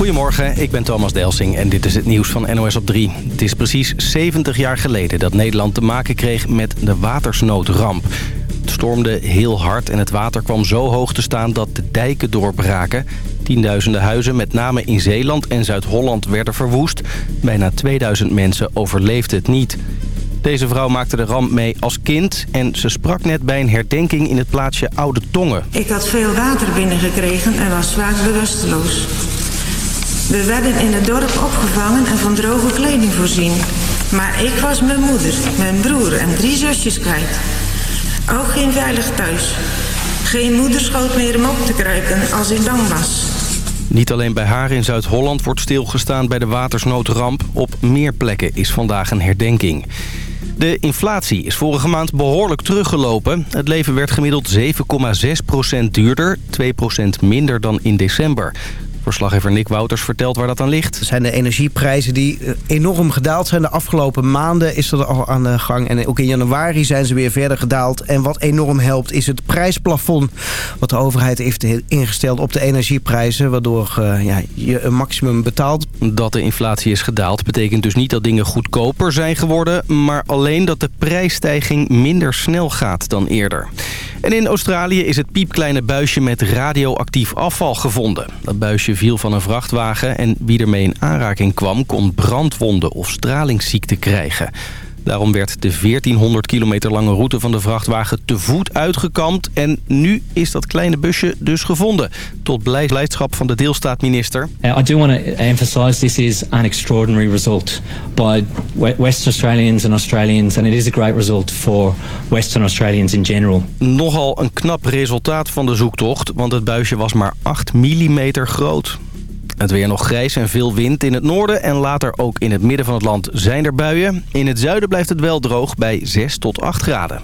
Goedemorgen, ik ben Thomas Delsing en dit is het nieuws van NOS op 3. Het is precies 70 jaar geleden dat Nederland te maken kreeg met de watersnoodramp. Het stormde heel hard en het water kwam zo hoog te staan dat de dijken doorbraken. Tienduizenden huizen, met name in Zeeland en Zuid-Holland, werden verwoest. Bijna 2000 mensen overleefden het niet. Deze vrouw maakte de ramp mee als kind en ze sprak net bij een herdenking in het plaatsje Oude Tongen. Ik had veel water binnengekregen en was zwaar bewusteloos. We werden in het dorp opgevangen en van droge kleding voorzien. Maar ik was mijn moeder, mijn broer en drie zusjes kwijt. Ook geen veilig thuis. Geen moeder schoot meer om op te kruipen als ik bang was. Niet alleen bij haar in Zuid-Holland wordt stilgestaan bij de watersnoodramp. Op meer plekken is vandaag een herdenking. De inflatie is vorige maand behoorlijk teruggelopen. Het leven werd gemiddeld 7,6% duurder, 2% minder dan in december. Verslaggever Nick Wouters vertelt waar dat aan ligt. zijn de energieprijzen die eh, enorm gedaald zijn. De afgelopen maanden is dat al aan de gang. En ook in januari zijn ze weer verder gedaald. En wat enorm helpt is het prijsplafond. Wat de overheid heeft ingesteld op de energieprijzen. Waardoor uh, ja, je een maximum betaalt. Dat de inflatie is gedaald betekent dus niet dat dingen goedkoper zijn geworden. Maar alleen dat de prijsstijging minder snel gaat dan eerder. En in Australië is het piepkleine buisje met radioactief afval gevonden. Dat buisje viel van een vrachtwagen en wie ermee in aanraking kwam... kon brandwonden of stralingsziekte krijgen. Daarom werd de 1400 kilometer lange route van de vrachtwagen te voet uitgekampt. En nu is dat kleine busje dus gevonden. Tot blijdschap van de deelstaatminister. I do want to emphasize this is an extraordinary result by Western Australians and Australians. And it is a great result for Western Australians in general. Nogal een knap resultaat van de zoektocht. Want het buisje was maar 8 mm groot. Het weer nog grijs en veel wind in het noorden en later ook in het midden van het land zijn er buien. In het zuiden blijft het wel droog bij 6 tot 8 graden.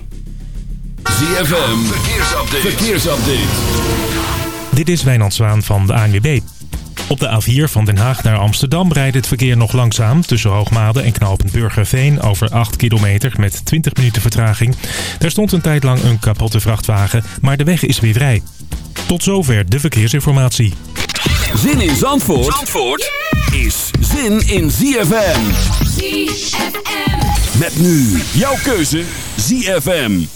ZFM, verkeersupdate. verkeersupdate. Dit is Wijnand Zwaan van de ANWB. Op de A4 van Den Haag naar Amsterdam rijdt het verkeer nog langzaam... tussen Hoogmade en knooppunt Burgerveen over 8 kilometer met 20 minuten vertraging. Daar stond een tijd lang een kapotte vrachtwagen, maar de weg is weer vrij. Tot zover de verkeersinformatie. Zin in Zandvoort, Zandvoort is zin in ZFM. ZFM. Met nu jouw keuze ZFM.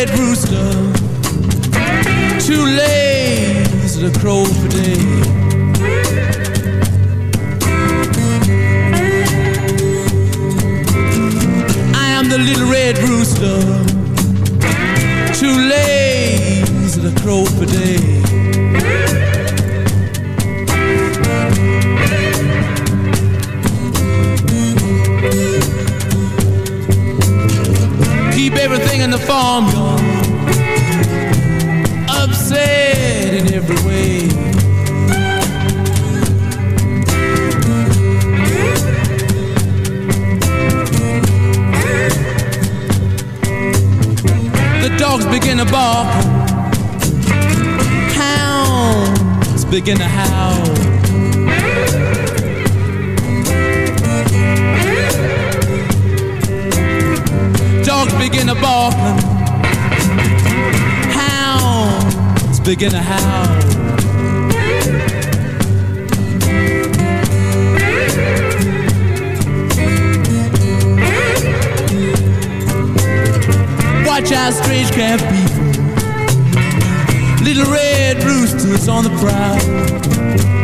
Red rooster. Too lazy to crow for day. I am the little red rooster. Too lazy to crow for day Keep everything in the farmyard Upset in every way. The dogs begin to bark. Hounds begin to howl To Hounds begin to howl watch how strange craft people Little red roosters on the prowl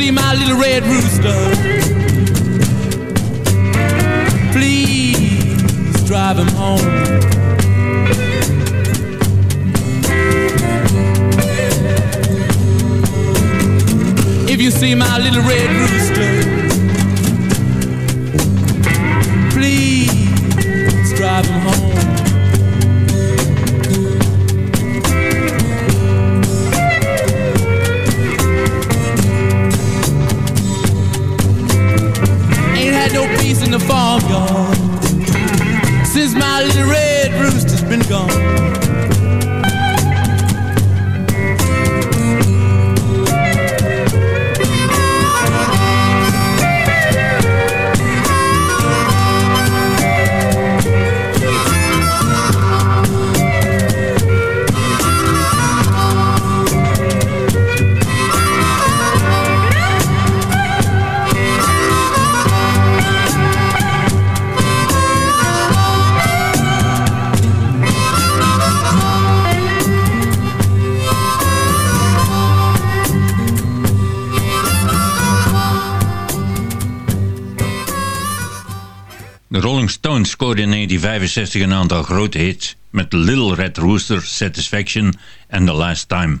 see my little red rooster. Please drive him home. If you see my little red rooster, please drive him home. farmyard Since my little red rooster's been gone. scoorde in 1965 een aantal grote hits met Little Red Rooster, Satisfaction en The Last Time.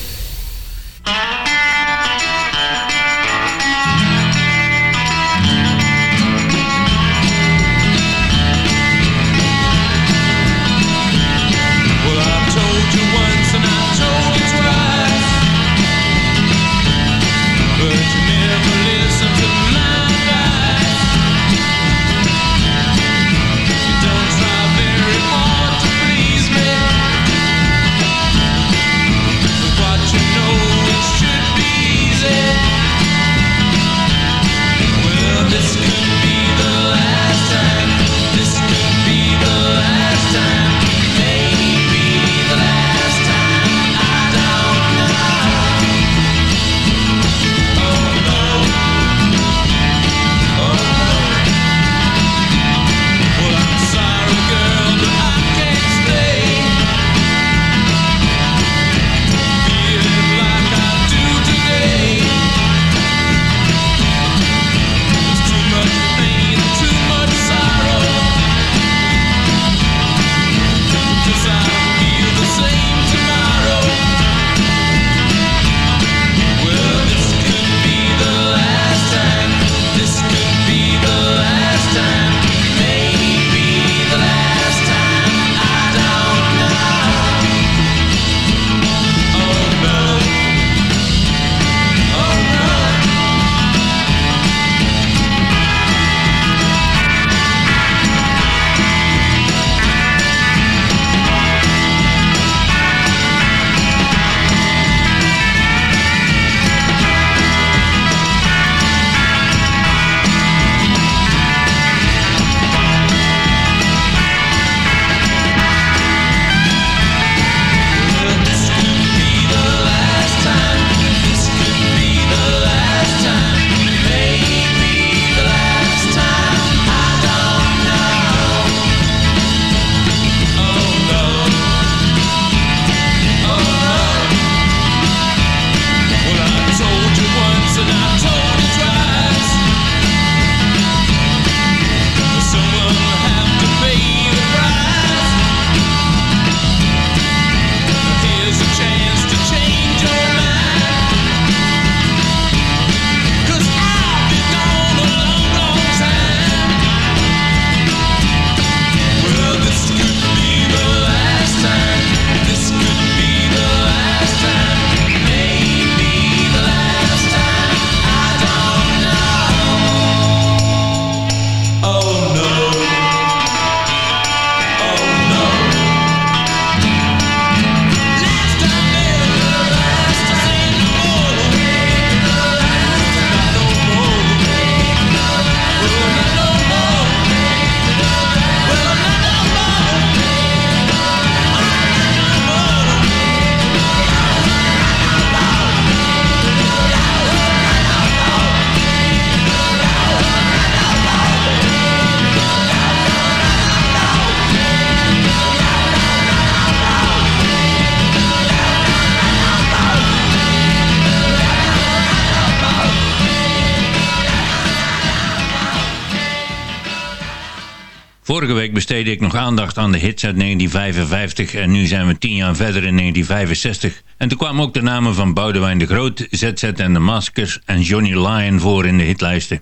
Vorige week besteedde ik nog aandacht aan de hits uit 1955 en nu zijn we tien jaar verder in 1965. En toen kwamen ook de namen van Boudewijn de Groot, ZZ en de Maskers en Johnny Lyon voor in de hitlijsten.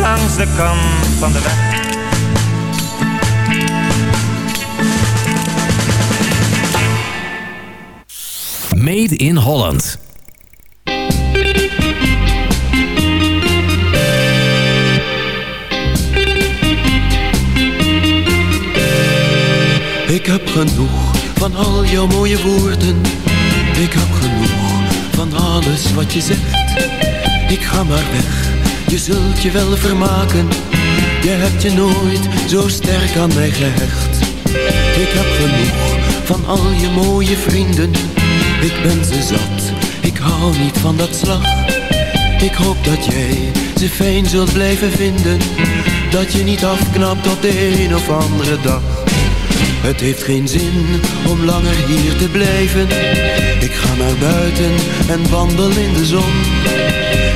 langs de kant van de weg. Made in Holland. Ik heb genoeg van al jouw mooie woorden. Ik heb genoeg van alles wat je zegt. Ik ga maar weg, je zult je wel vermaken. Je hebt je nooit zo sterk aan mij gehecht. Ik heb genoeg van al je mooie vrienden. Ik ben ze zat, ik hou niet van dat slag. Ik hoop dat jij ze fijn zult blijven vinden. Dat je niet afknapt op de een of andere dag. Het heeft geen zin om langer hier te blijven. Ik ga naar buiten en wandel in de zon.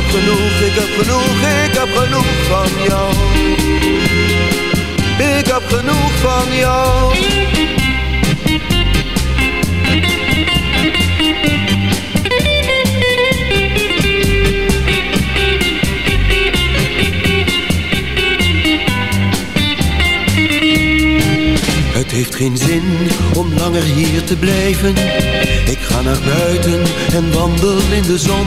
Heb genoeg, ik heb genoeg, ik heb genoeg van jou. Ik heb genoeg van jou. Het heeft geen zin om langer hier te blijven. Ik ga naar buiten en wandel in de zon.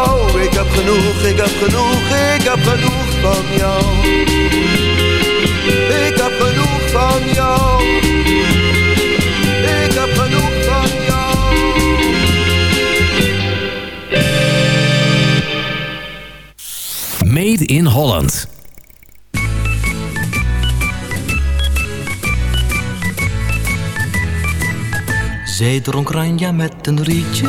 niet trouw Ik heb genoeg, ik heb genoeg, ik heb genoeg van jou. Ik heb genoeg van jou. Ik heb genoeg van jou. Made in Holland. Zij dronk ranja met een rietje,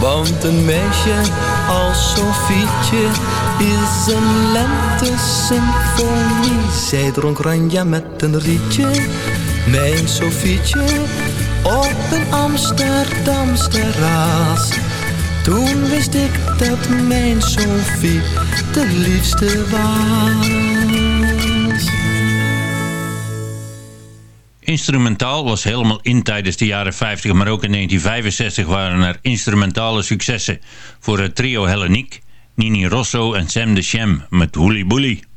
Want een meisje als Sofietje is een lente-symfonie. Zij dronk ranja met een rietje, mijn Sofietje, op een Amsterdams terras. Toen wist ik dat mijn Sofie de liefste was. Instrumentaal was helemaal in tijdens de jaren 50, maar ook in 1965 waren er instrumentale successen voor het trio Helleniek, Nini Rosso en Sam de Sham met Woolly Bully.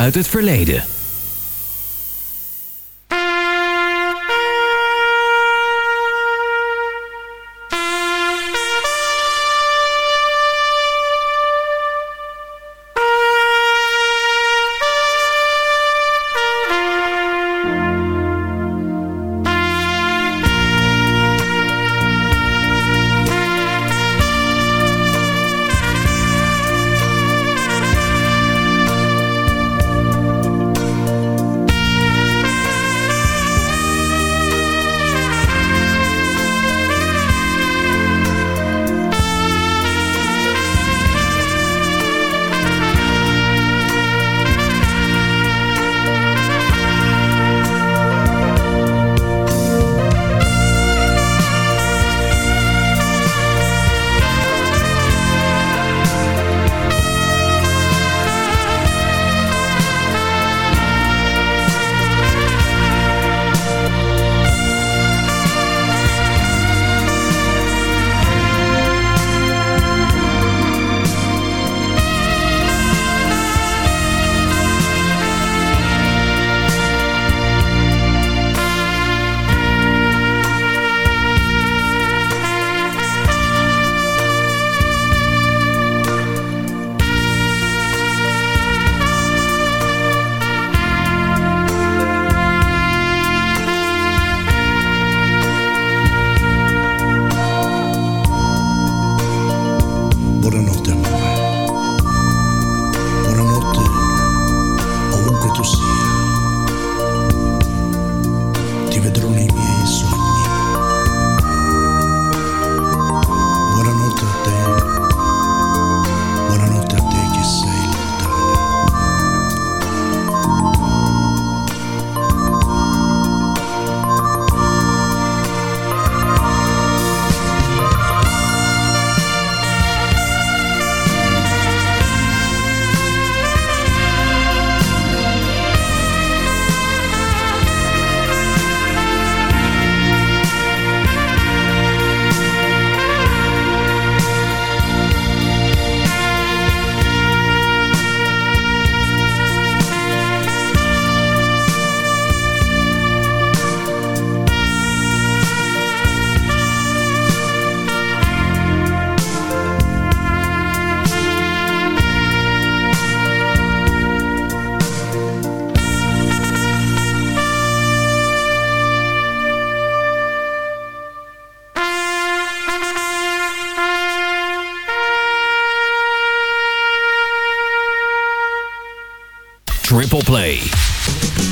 uit het verleden.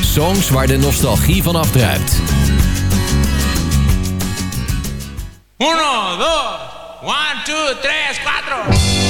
Songs waar de nostalgie van afdruipt. 1, 2, 1, 2, 3, 4.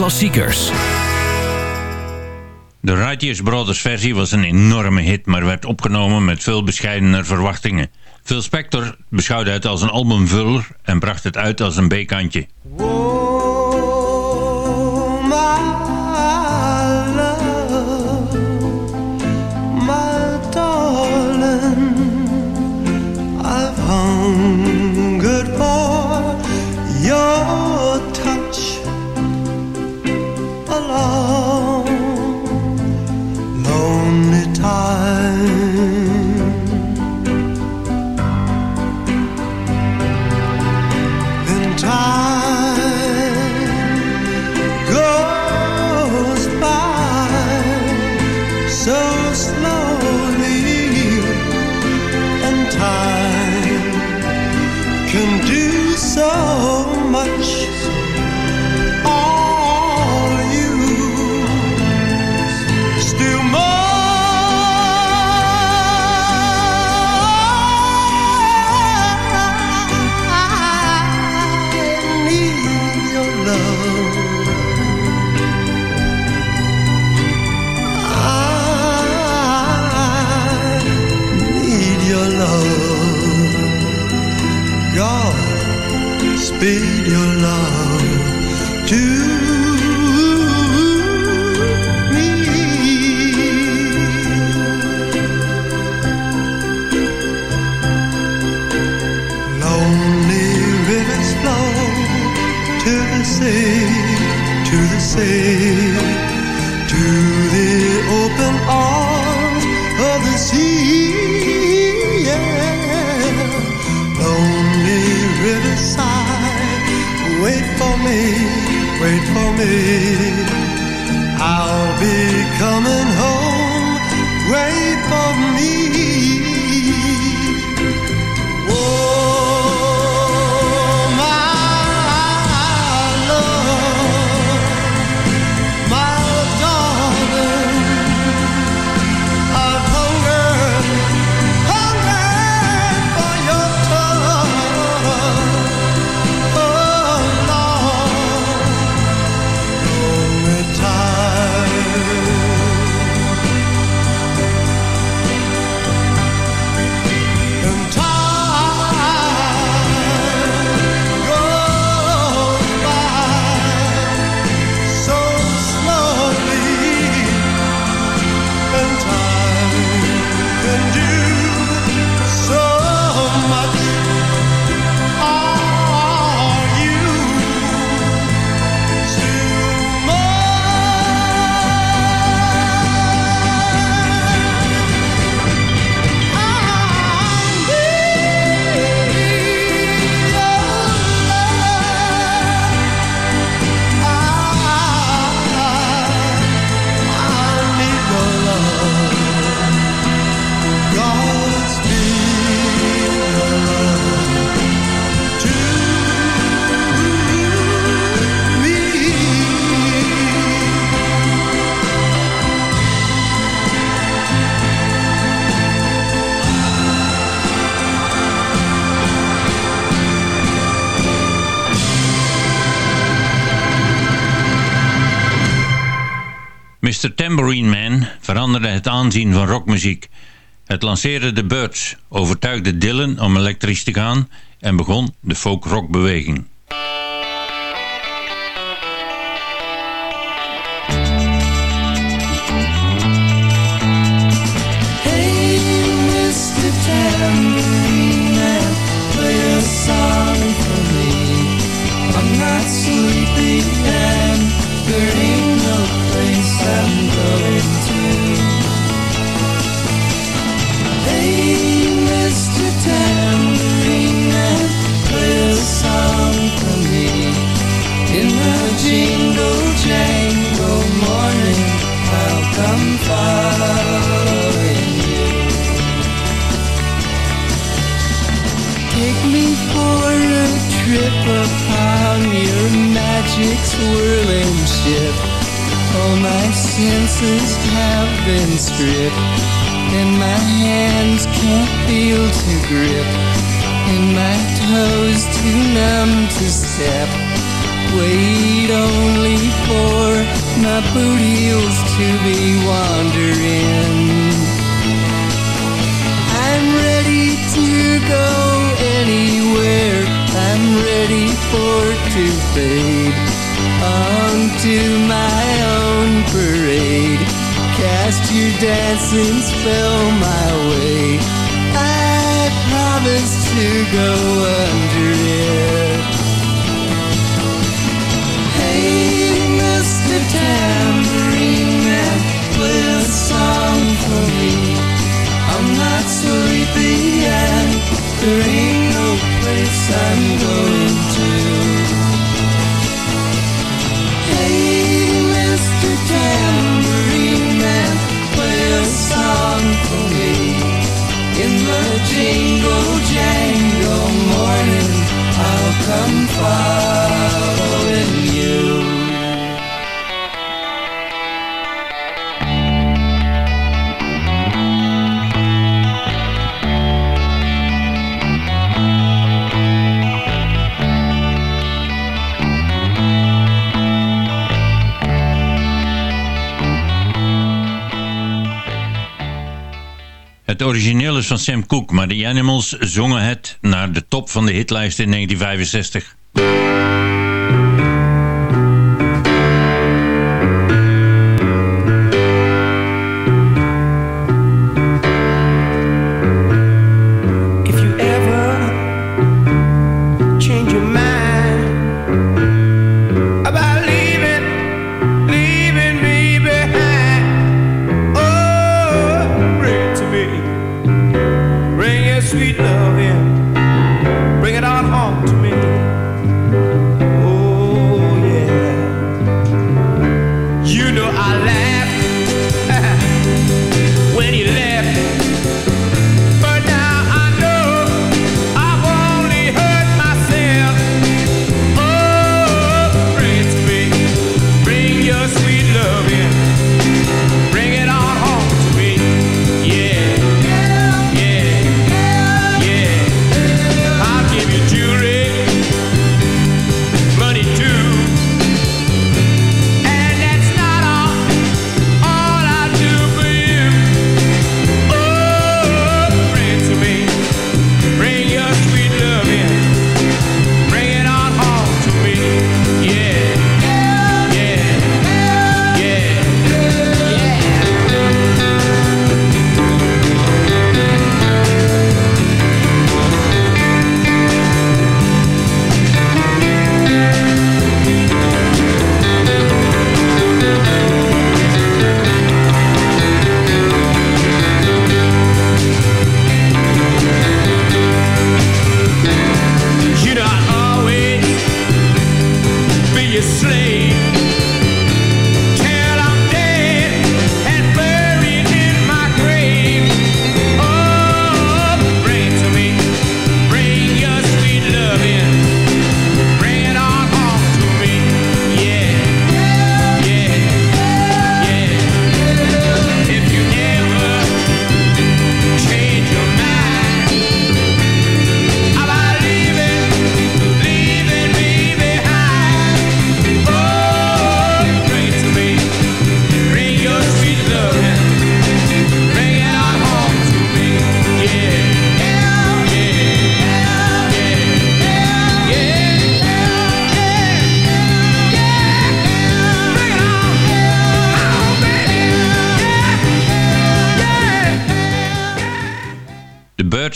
Klassiekers. De Righteous Brothers versie was een enorme hit, maar werd opgenomen met veel bescheidener verwachtingen. Phil Spector beschouwde het als een albumvuller en bracht het uit als een B-kantje. Mr. Tambourine Man veranderde het aanzien van rockmuziek. Het lanceerde de Birds, overtuigde Dylan om elektrisch te gaan en begon de folk-rockbeweging. Hey, jingle jangle morning, I'll come following you. Take me for a trip upon your magic swirling ship. All my senses have been stripped, and my hands can't feel to grip, and my toes too numb to step wait only for my boot heels to be wandering. I'm ready to go anywhere. I'm ready for to fade onto my own parade. Cast your dancing spell my way. I promise to go under it. tambourine man play a song for me. I'm not there ain't no place I'm going to. Hey, Mr. Tambourine Man, play a song for me. In the jingle jangle morning, I'll come far. Het origineel is van Sam Cooke, maar de Animals zongen het naar de top van de hitlijst in 1965. slave.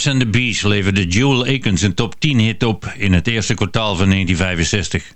Birds the Bees leverde Jewel Akins een top 10 hit op in het eerste kwartaal van 1965.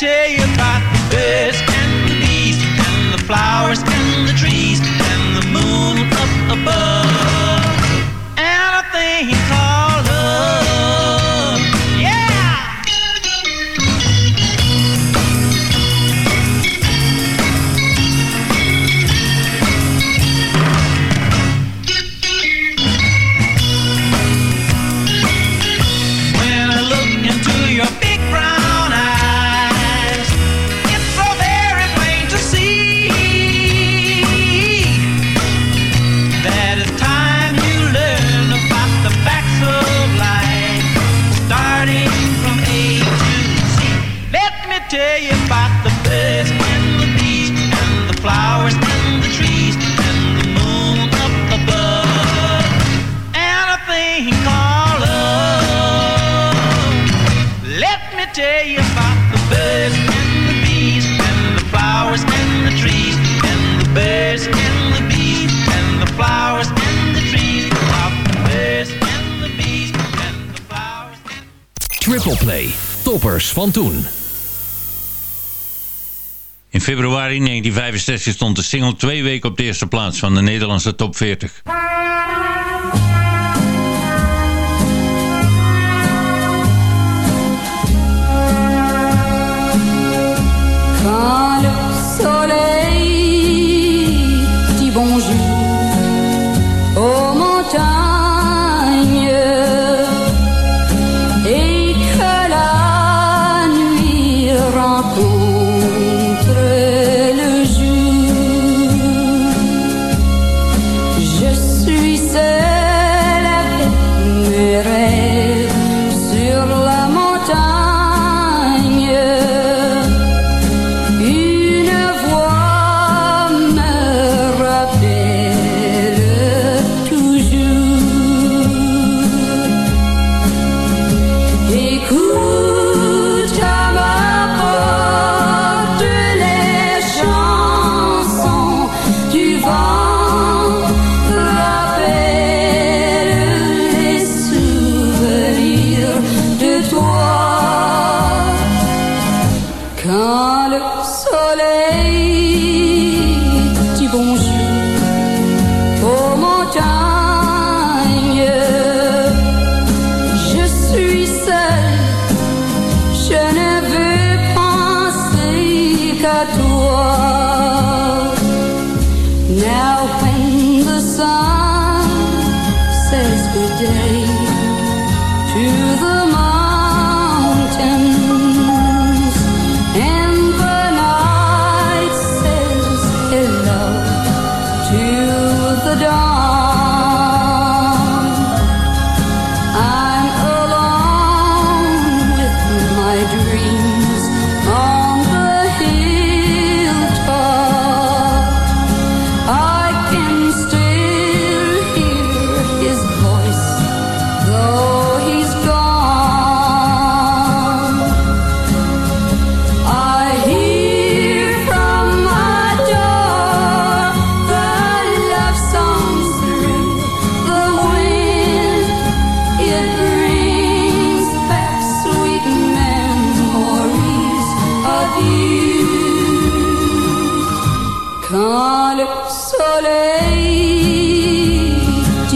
About the birds van toen. In februari 1965 stond de single twee weken op de eerste plaats van de Nederlandse top 40.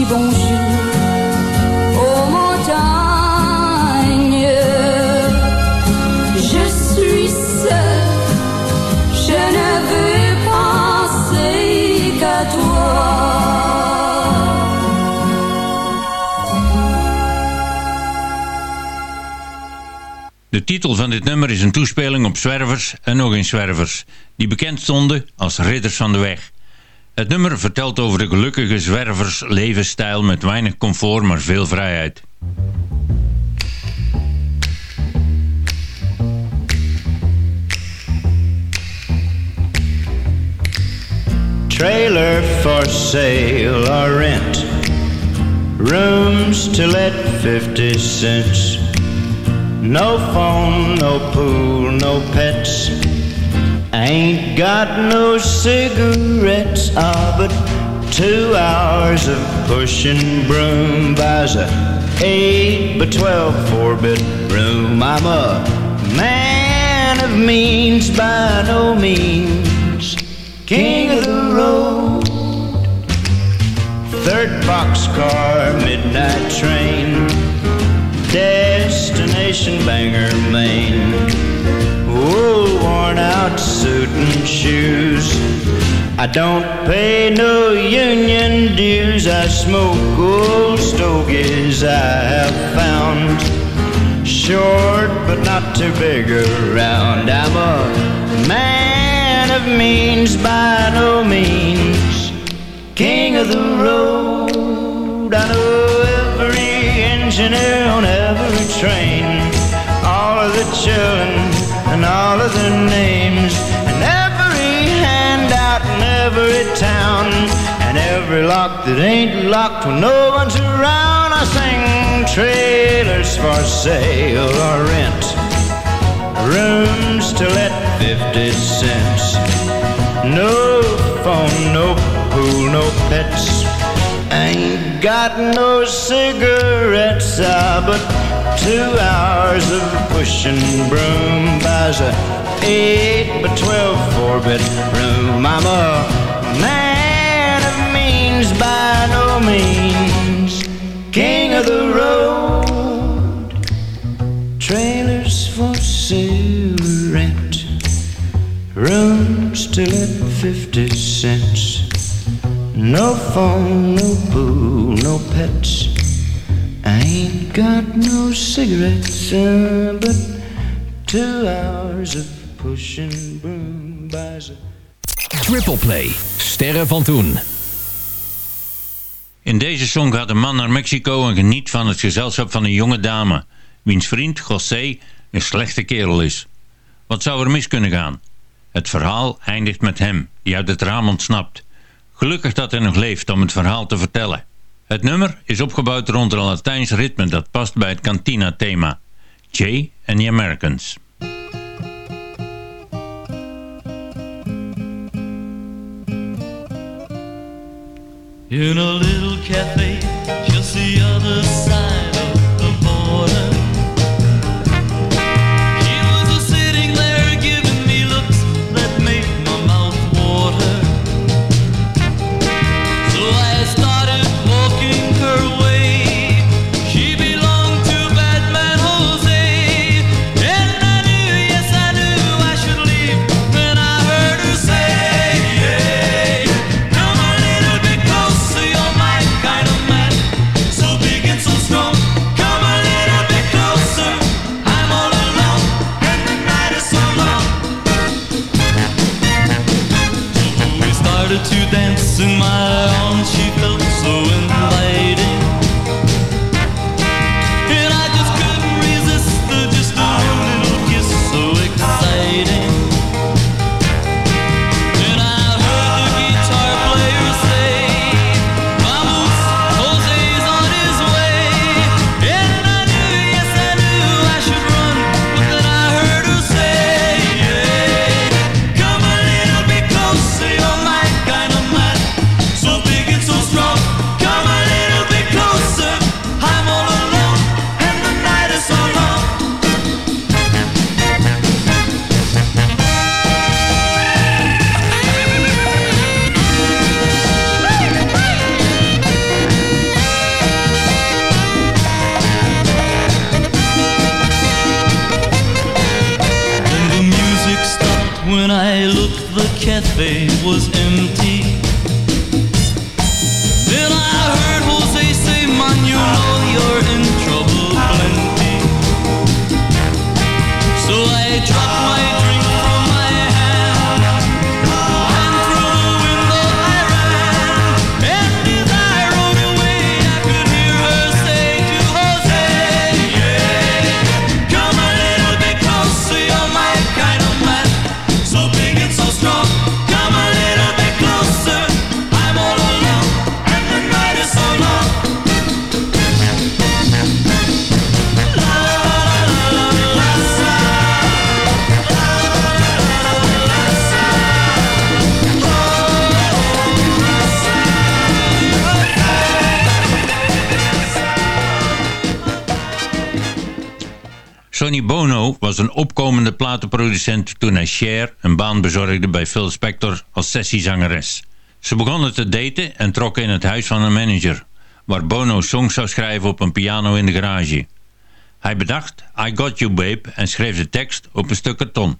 Bonjour je suis seule, je ne veux penser qu'à toi. De titel van dit nummer is een toespeling op zwervers en nog eens zwervers, die bekend stonden als ridders van de weg. Het nummer vertelt over de gelukkige zwervers levensstijl met weinig comfort maar veel vrijheid. Trailer for sale or rent. Rooms to let 50 cents. No phone, no pool, no pets. Ain't got no cigarettes. Ah, but two hours of pushing broom buys a 8 by 12 four bit room. I'm a man of means by no means. King of the road. Third boxcar, midnight train. Destination Bangor, Maine. Wool worn out suit and shoes. I don't pay no union dues. I smoke old stogies I have found. Short but not too big around. I'm a man of means by no means. King of the road. I know every engineer on every train. All of the children and all of their names. And every handout in every town. And every lock that ain't locked when no one's around. I sing trailers for sale or rent. Rooms to let 50 cents. No phone, no pool, no pets. Ain't got no cigarettes, ah, but two hours of pushing broom buys a eight by twelve four bedroom. I'm a man of means by no means, king of the road. Trailers for sale, rent, rooms to let fifty cents. No phone, no pool, no pets. I ain't got no cigarettes, uh, but two hours of pushing broom buys a Triple Play. Sterren van toen. In deze song gaat een man naar Mexico en geniet van het gezelschap van een jonge dame, wiens vriend José een slechte kerel is. Wat zou er mis kunnen gaan? Het verhaal eindigt met hem, die uit het raam ontsnapt. Gelukkig dat hij nog leeft om het verhaal te vertellen. Het nummer is opgebouwd rond een Latijns ritme dat past bij het Cantina-thema. Jay and the Americans. In a little cafe just the other side Sonny Bono was een opkomende platenproducent toen hij Cher een baan bezorgde bij Phil Spector als sessiezangeres. Ze begonnen te daten en trokken in het huis van een manager, waar Bono songs zou schrijven op een piano in de garage. Hij bedacht I Got You Babe en schreef de tekst op een stuk karton.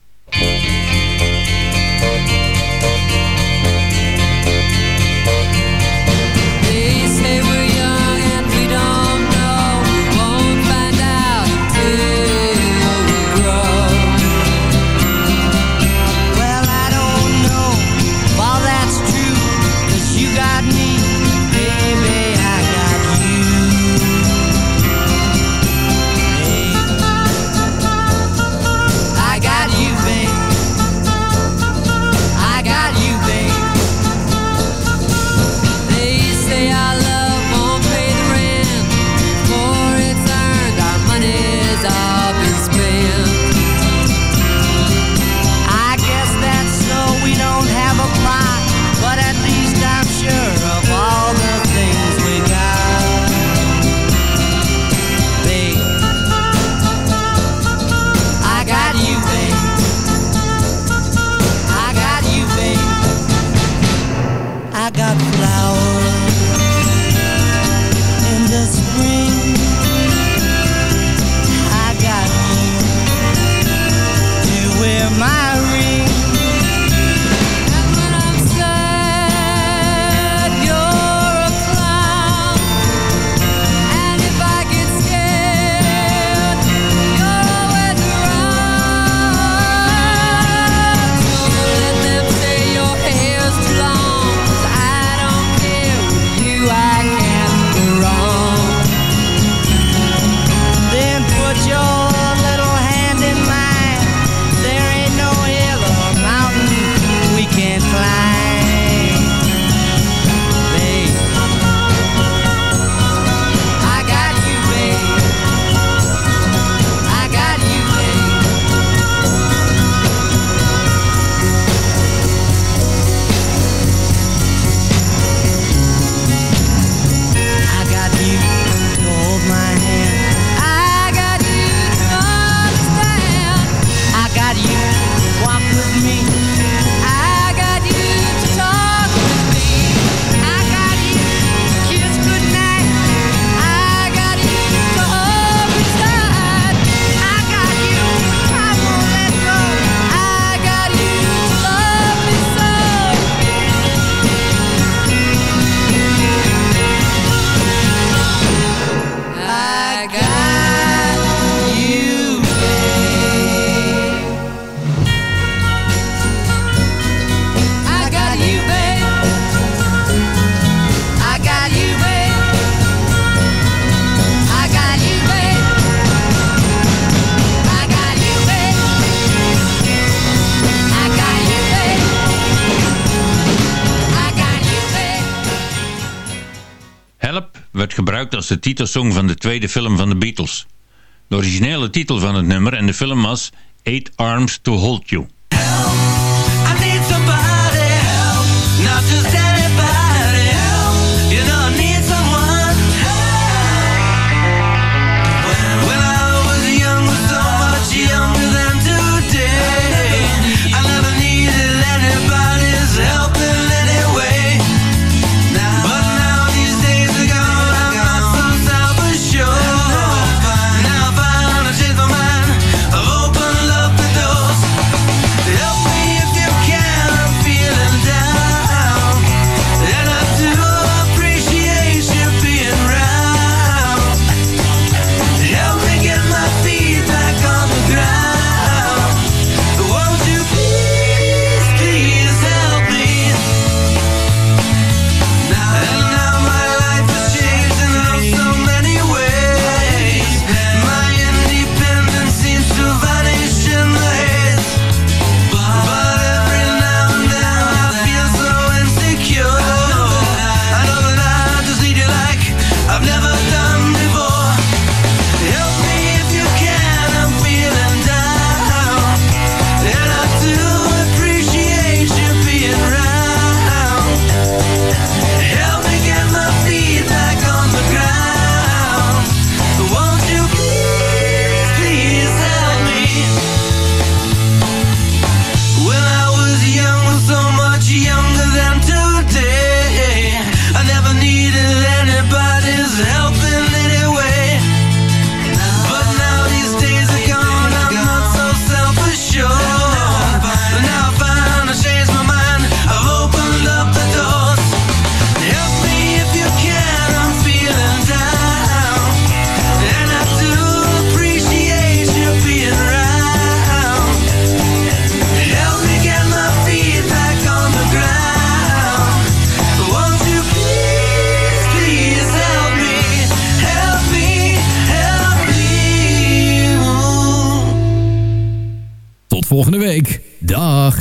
gebruikt als de titelsong van de tweede film van de Beatles. De originele titel van het nummer en de film was Eight Arms to Hold You. week. Dag.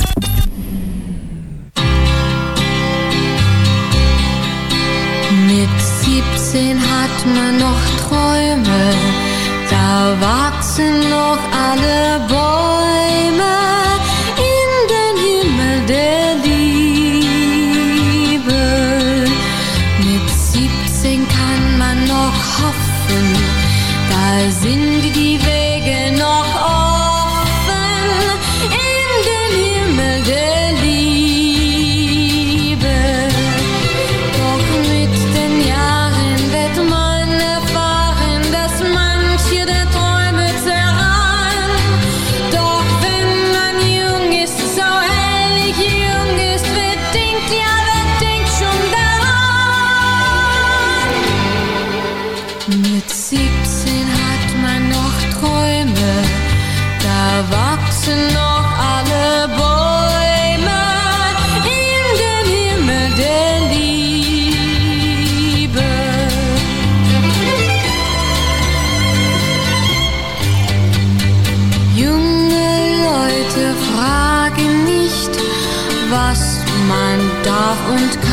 und kann